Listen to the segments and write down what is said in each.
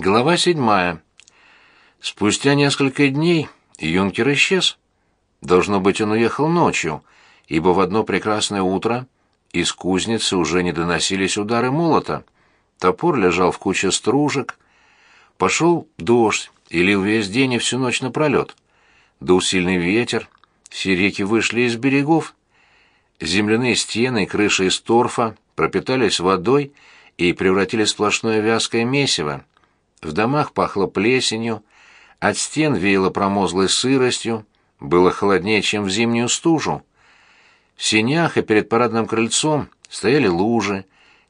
Глава седьмая. Спустя несколько дней юнкер исчез. Должно быть, он уехал ночью, ибо в одно прекрасное утро из кузницы уже не доносились удары молота. Топор лежал в куче стружек. Пошел дождь и лил весь день и всю ночь напролет. Дул сильный ветер, все реки вышли из берегов. Земляные стены и крыши из торфа пропитались водой и превратились в сплошное вязкое месиво. В домах пахло плесенью, от стен веяло промозглой сыростью, было холоднее, чем в зимнюю стужу. В сенях и перед парадным крыльцом стояли лужи,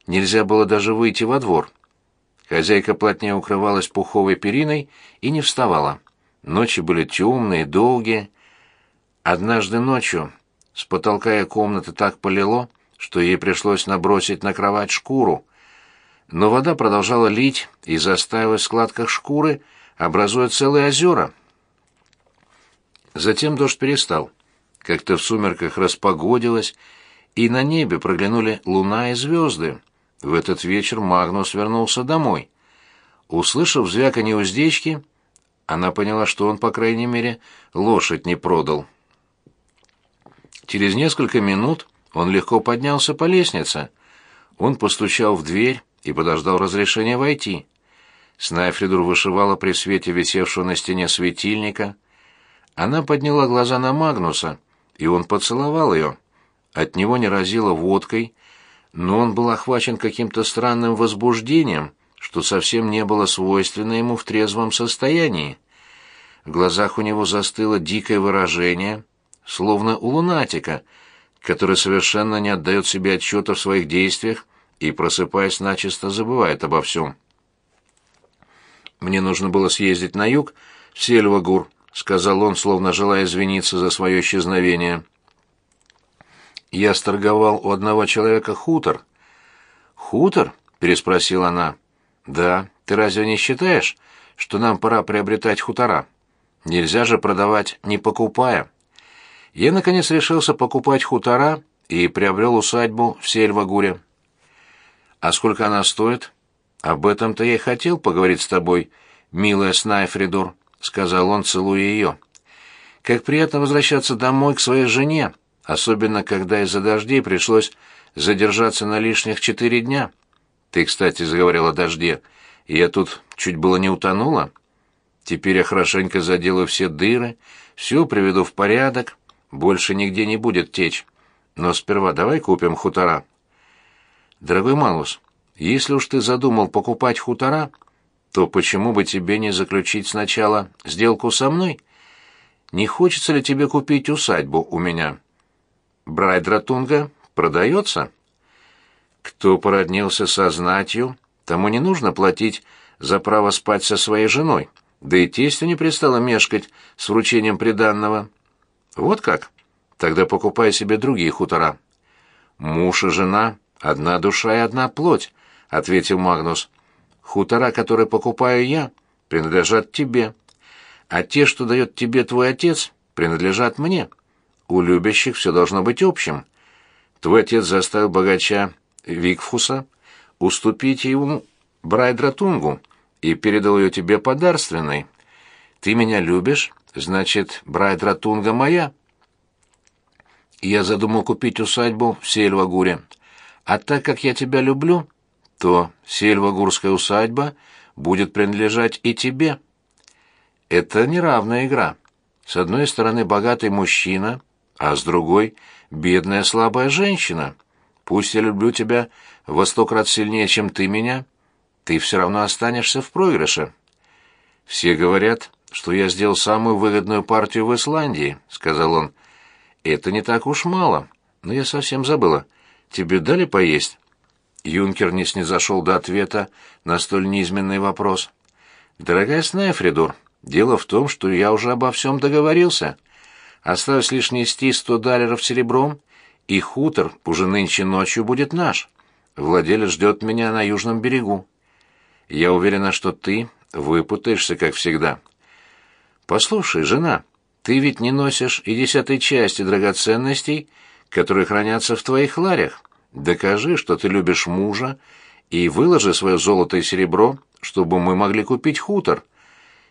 нельзя было даже выйти во двор. Хозяйка плотнее укрывалась пуховой периной и не вставала. Ночи были темные, долгие. Однажды ночью с потолка ее комнаты так полило, что ей пришлось набросить на кровать шкуру но вода продолжала лить и застаивать в складках шкуры, образуя целые озера. Затем дождь перестал. Как-то в сумерках распогодилось, и на небе проглянули луна и звезды. В этот вечер Магнус вернулся домой. Услышав звяканье уздечки, она поняла, что он, по крайней мере, лошадь не продал. Через несколько минут он легко поднялся по лестнице. Он постучал в дверь, и подождал разрешения войти. Снайфридур вышивала при свете висевшего на стене светильника. Она подняла глаза на Магнуса, и он поцеловал ее. От него не разило водкой, но он был охвачен каким-то странным возбуждением, что совсем не было свойственно ему в трезвом состоянии. В глазах у него застыло дикое выражение, словно у лунатика, который совершенно не отдает себе отчета в своих действиях и, просыпаясь, начисто забывает обо всем. «Мне нужно было съездить на юг, в Сельвагур», — сказал он, словно желая извиниться за свое исчезновение. «Я сторговал у одного человека хутор». «Хутор?» — переспросила она. «Да. Ты разве не считаешь, что нам пора приобретать хутора? Нельзя же продавать, не покупая». Я, наконец, решился покупать хутора и приобрел усадьбу в Сельвагуре. А сколько она стоит? Об этом-то я и хотел поговорить с тобой, милая Снайфридур, сказал он, целуя ее. Как приятно возвращаться домой к своей жене, особенно когда из-за дождей пришлось задержаться на лишних четыре дня. Ты, кстати, заговорил о дожде, я тут чуть было не утонула. Теперь я хорошенько заделаю все дыры, все приведу в порядок, больше нигде не будет течь. Но сперва давай купим хутора. Дорогой Малус, если уж ты задумал покупать хутора, то почему бы тебе не заключить сначала сделку со мной? Не хочется ли тебе купить усадьбу у меня? Брайдратунга продается? Кто породнился со знатью, тому не нужно платить за право спать со своей женой, да и тестю не пристало мешкать с вручением приданного. Вот как? Тогда покупай себе другие хутора. Муж и жена «Одна душа и одна плоть», — ответил Магнус. «Хутора, которые покупаю я, принадлежат тебе, а те, что дает тебе твой отец, принадлежат мне. У любящих все должно быть общим. Твой отец заставил богача Викфуса уступить ему Брайдратунгу и передал ее тебе подарственной. Ты меня любишь, значит, Брайдратунга моя». Я задумал купить усадьбу в Сельвагуре. А так как я тебя люблю, то сельвагурская усадьба будет принадлежать и тебе. Это неравная игра. С одной стороны богатый мужчина, а с другой бедная слабая женщина. Пусть я люблю тебя во сто крат сильнее, чем ты меня, ты все равно останешься в проигрыше. Все говорят, что я сделал самую выгодную партию в Исландии, сказал он. Это не так уж мало, но я совсем забыла. Тебе дали поесть?» Юнкер не снизошел до ответа на столь низменный вопрос. «Дорогая Снайфридур, дело в том, что я уже обо всем договорился. Осталось лишь нести сто далеров серебром, и хутор уже нынче ночью будет наш. Владелец ждет меня на южном берегу. Я уверена, что ты выпутаешься, как всегда. Послушай, жена, ты ведь не носишь и десятой части драгоценностей, которые хранятся в твоих ларях. Докажи, что ты любишь мужа, и выложи свое золото и серебро чтобы мы могли купить хутор.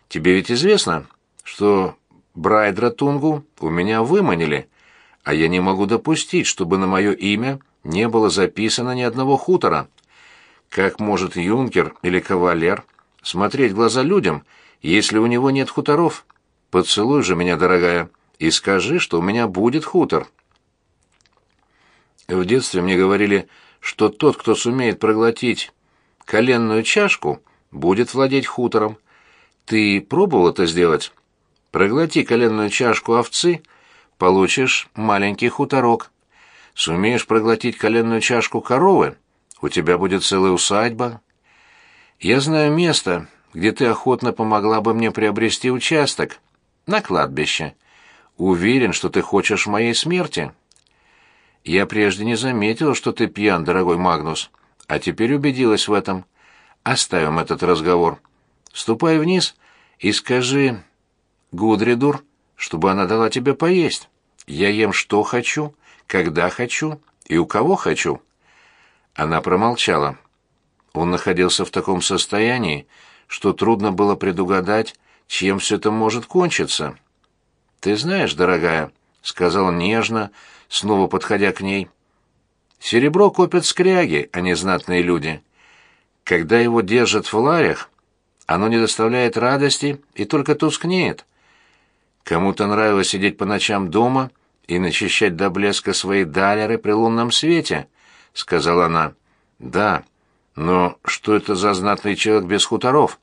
Тебе ведь известно, что Брайдра Тунгу у меня выманили, а я не могу допустить, чтобы на мое имя не было записано ни одного хутора. Как может юнкер или кавалер смотреть в глаза людям, если у него нет хуторов? Поцелуй же меня, дорогая, и скажи, что у меня будет хутор. В детстве мне говорили, что тот, кто сумеет проглотить коленную чашку, будет владеть хутором. Ты пробовал это сделать? Проглоти коленную чашку овцы, получишь маленький хуторок. Сумеешь проглотить коленную чашку коровы, у тебя будет целая усадьба. Я знаю место, где ты охотно помогла бы мне приобрести участок, на кладбище. Уверен, что ты хочешь моей смерти. Я прежде не заметила, что ты пьян, дорогой Магнус, а теперь убедилась в этом. Оставим этот разговор. Ступай вниз и скажи Гудридур, чтобы она дала тебе поесть. Я ем что хочу, когда хочу и у кого хочу. Она промолчала. Он находился в таком состоянии, что трудно было предугадать, чем все это может кончиться. «Ты знаешь, дорогая», — сказал нежно, снова подходя к ней, — «серебро копят скряги, а не знатные люди. Когда его держат в ларях, оно не доставляет радости и только тускнеет. Кому-то нравилось сидеть по ночам дома и начищать до блеска свои далеры при лунном свете, — сказала она. «Да, но что это за знатный человек без хуторов?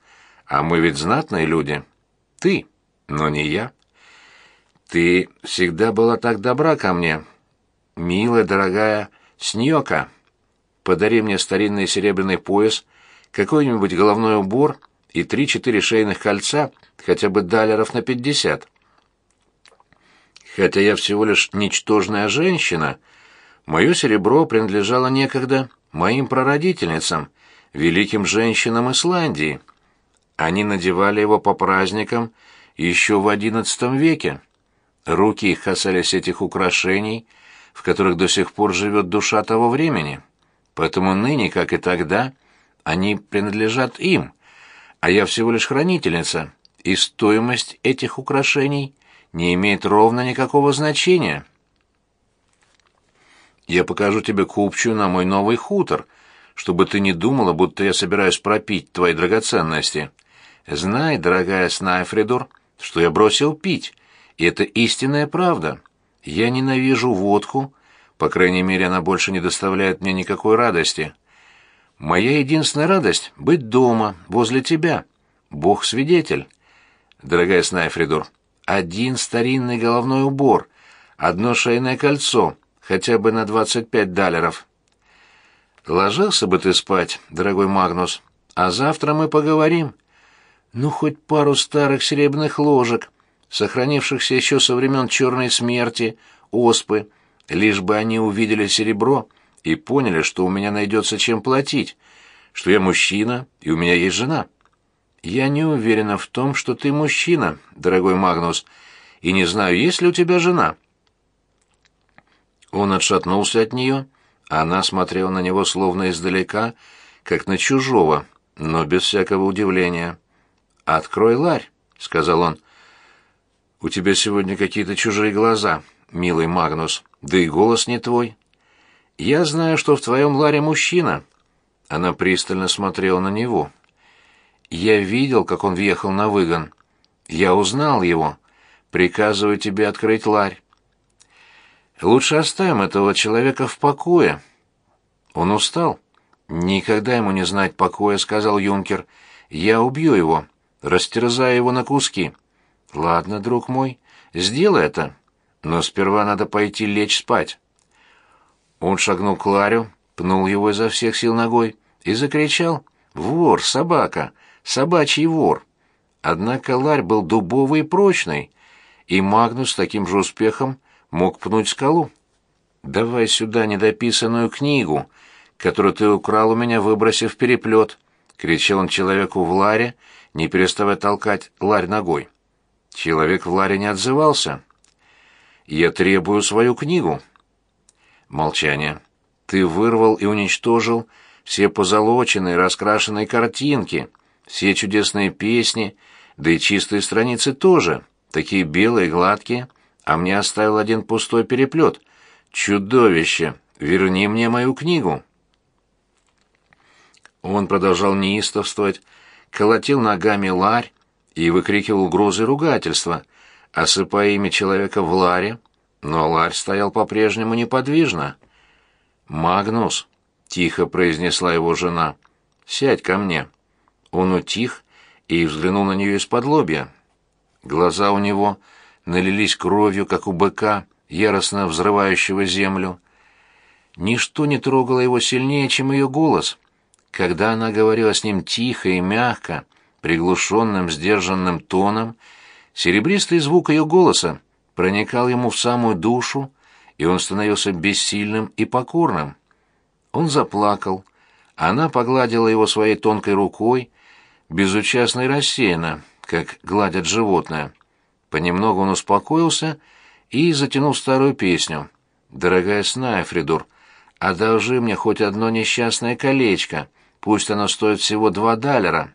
А мы ведь знатные люди. Ты, но не я». Ты всегда была так добра ко мне. Милая, дорогая Сньока, подари мне старинный серебряный пояс, какой-нибудь головной убор и три-четыре шейных кольца, хотя бы далеров на пятьдесят. Хотя я всего лишь ничтожная женщина, мое серебро принадлежало некогда моим прародительницам, великим женщинам Исландии. Они надевали его по праздникам еще в одиннадцатом веке. Руки их касались этих украшений, в которых до сих пор живет душа того времени. Поэтому ныне, как и тогда, они принадлежат им, а я всего лишь хранительница, и стоимость этих украшений не имеет ровно никакого значения. Я покажу тебе купчую на мой новый хутор, чтобы ты не думала, будто я собираюсь пропить твои драгоценности. Знай, дорогая Снайфридор, что я бросил пить, это истинная правда. Я ненавижу водку, по крайней мере, она больше не доставляет мне никакой радости. Моя единственная радость — быть дома, возле тебя. Бог свидетель. Дорогая Снайфридор, один старинный головной убор, одно шейное кольцо, хотя бы на двадцать пять далеров. Ложился бы ты спать, дорогой Магнус, а завтра мы поговорим. Ну, хоть пару старых серебряных ложек — сохранившихся еще со времен Черной смерти, оспы, лишь бы они увидели серебро и поняли, что у меня найдется чем платить, что я мужчина и у меня есть жена. Я не уверена в том, что ты мужчина, дорогой Магнус, и не знаю, есть ли у тебя жена. Он отшатнулся от нее, а она смотрела на него словно издалека, как на чужого, но без всякого удивления. «Открой ларь», — сказал он. У тебя сегодня какие-то чужие глаза, милый Магнус, да и голос не твой. Я знаю, что в твоем ларе мужчина. Она пристально смотрела на него. Я видел, как он въехал на выгон. Я узнал его. Приказываю тебе открыть ларь. Лучше оставим этого человека в покое. Он устал. Никогда ему не знать покоя, сказал юнкер. Я убью его, растерзаю его на куски. Ладно, друг мой, сделай это, но сперва надо пойти лечь спать. Он шагнул к Ларю, пнул его изо всех сил ногой и закричал «Вор, собака, собачий вор!». Однако Ларь был дубовый и прочный, и Магнус с таким же успехом мог пнуть скалу. «Давай сюда недописанную книгу, которую ты украл у меня, выбросив переплет!» — кричал он человеку в Ларе, не переставая толкать Ларь ногой. Человек в ларе не отзывался. «Я требую свою книгу». Молчание. «Ты вырвал и уничтожил все позолоченные, раскрашенные картинки, все чудесные песни, да и чистые страницы тоже, такие белые, гладкие, а мне оставил один пустой переплет. Чудовище! Верни мне мою книгу!» Он продолжал неистовствовать, колотил ногами ларь и выкрикивал угрозы ругательства, осыпая имя человека в ларе, но ларь стоял по-прежнему неподвижно. «Магнус», — тихо произнесла его жена, — «сядь ко мне». Он утих и взглянул на нее из-под лобья. Глаза у него налились кровью, как у быка, яростно взрывающего землю. Ничто не трогало его сильнее, чем ее голос. Когда она говорила с ним тихо и мягко, приглушенным, сдержанным тоном, серебристый звук ее голоса проникал ему в самую душу, и он становился бессильным и покорным. Он заплакал. Она погладила его своей тонкой рукой, безучастно и рассеянно, как гладят животное. Понемногу он успокоился и затянул старую песню. «Дорогая Снайфридур, одолжи мне хоть одно несчастное колечко, пусть оно стоит всего два даллера.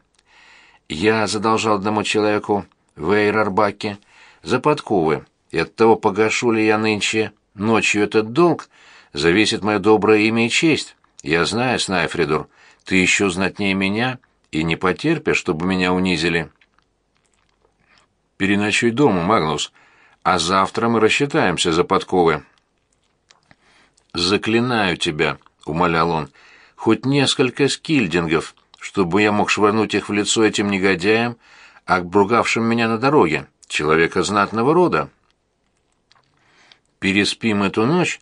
Я задолжал одному человеку в Эйрарбаке за подковы, и от того, погашу ли я нынче ночью этот долг, зависит мое доброе имя и честь. Я знаю, Снайфридур, ты еще знатнее меня и не потерпишь, чтобы меня унизили». Переночуй дома, Магнус, а завтра мы рассчитаемся за подковы. Заклинаю тебя, умолял он, хоть несколько скильдингов, чтобы я мог швырнуть их в лицо этим негодяям, обругавшим меня на дороге, человека знатного рода. Переспим эту ночь,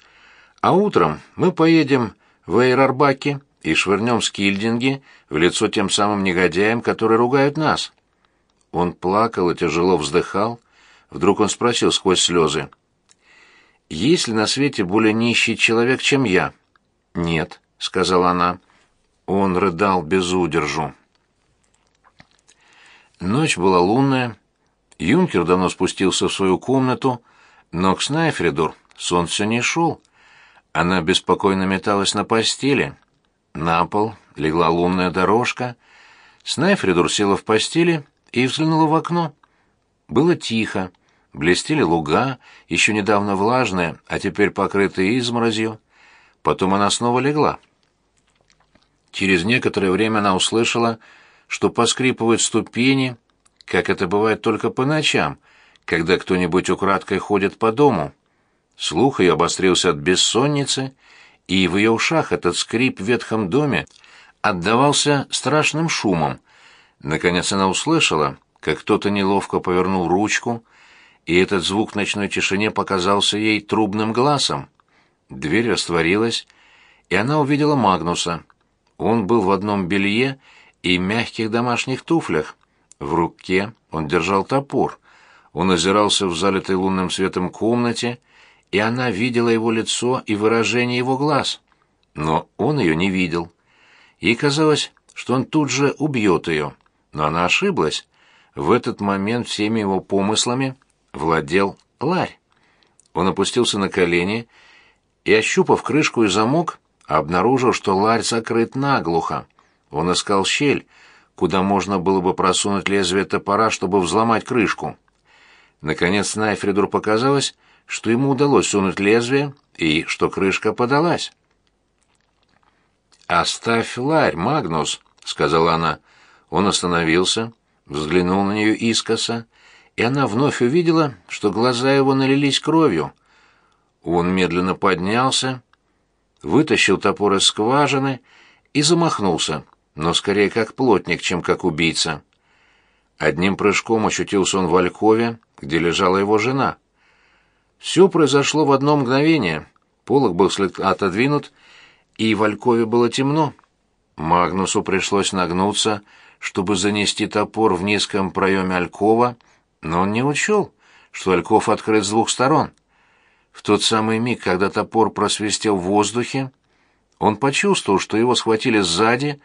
а утром мы поедем в Эйрарбаке и швырнем скильдинги в лицо тем самым негодяям, которые ругают нас. Он плакал и тяжело вздыхал. Вдруг он спросил сквозь слезы. «Есть ли на свете более нищий человек, чем я?» «Нет», — сказала она. Он рыдал без удержу. Ночь была лунная. Юнкер давно спустился в свою комнату, но к Снайфридур сон все не шел. Она беспокойно металась на постели. На пол легла лунная дорожка. Снайфридур села в постели и взглянула в окно. Было тихо, блестели луга, еще недавно влажные, а теперь покрытые изморозью. Потом она снова легла. Через некоторое время она услышала, что поскрипывают ступени, как это бывает только по ночам, когда кто-нибудь украдкой ходит по дому. Слух ее обострился от бессонницы, и в ее ушах этот скрип в ветхом доме отдавался страшным шумом, Наконец она услышала, как кто-то неловко повернул ручку, и этот звук в ночной тишине показался ей трубным глазом. Дверь растворилась, и она увидела Магнуса. Он был в одном белье и мягких домашних туфлях. В руке он держал топор. Он озирался в залитой лунным светом комнате, и она видела его лицо и выражение его глаз. Но он ее не видел. Ей казалось, что он тут же убьет ее. Но она ошиблась. В этот момент всеми его помыслами владел ларь. Он опустился на колени и, ощупав крышку и замок, обнаружил, что ларь закрыт наглухо. Он искал щель, куда можно было бы просунуть лезвие топора, чтобы взломать крышку. Наконец Найфридур показалось, что ему удалось сунуть лезвие и что крышка подалась. «Оставь ларь, Магнус», — сказала она. Он остановился, взглянул на нее искоса, и она вновь увидела, что глаза его налились кровью. Он медленно поднялся, вытащил топор из скважины и замахнулся, но скорее как плотник, чем как убийца. Одним прыжком очутился он в алькове, где лежала его жена. Все произошло в одно мгновение. Полок был слегка отодвинут, и в алькове было темно. Магнусу пришлось нагнуться, чтобы занести топор в низком проеме алькова, но он не учел, что альков открыт с двух сторон. В тот самый миг, когда топор просвистел в воздухе, он почувствовал, что его схватили сзади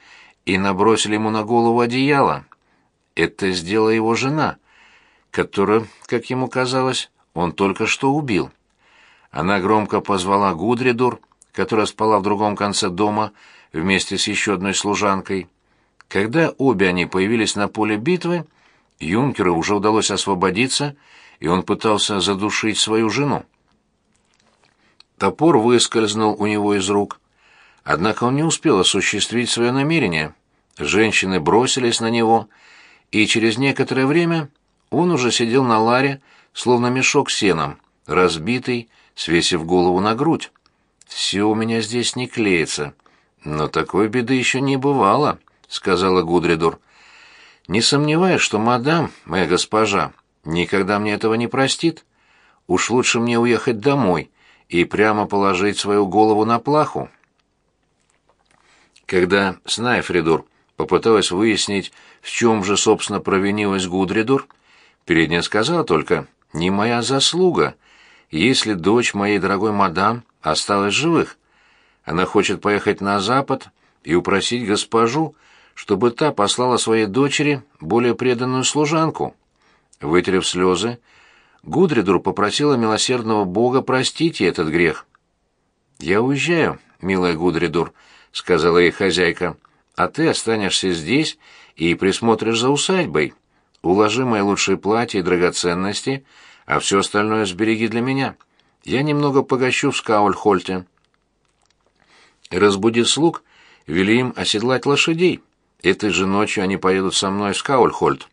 и набросили ему на голову одеяло. Это сделала его жена, которую, как ему казалось, он только что убил. Она громко позвала Гудридур, которая спала в другом конце дома вместе с еще одной служанкой. Когда обе они появились на поле битвы, юнкеру уже удалось освободиться, и он пытался задушить свою жену. Топор выскользнул у него из рук. Однако он не успел осуществить свое намерение. Женщины бросились на него, и через некоторое время он уже сидел на ларе, словно мешок сеном, разбитый, свесив голову на грудь. «Все у меня здесь не клеится. Но такой беды еще не бывало», — сказала Гудридур. «Не сомневаюсь, что мадам, моя госпожа, никогда мне этого не простит. Уж лучше мне уехать домой и прямо положить свою голову на плаху». Когда Снайфридур попыталась выяснить, в чем же, собственно, провинилась Гудридур, передняя сказала только «не моя заслуга», если дочь моей дорогой мадам осталась живых. Она хочет поехать на запад и упросить госпожу, чтобы та послала своей дочери более преданную служанку. Вытерев слезы, Гудридур попросила милосердного Бога простить ей этот грех. «Я уезжаю, милая Гудридур», — сказала ей хозяйка, — «а ты останешься здесь и присмотришь за усадьбой. Уложи мои лучшие платья и драгоценности, а все остальное сбереги для меня. Я немного погощу в Скаульхольте». Разбуди слуг, вели им оседлать лошадей. Этой же ночью они поедут со мной в Скаульхольд.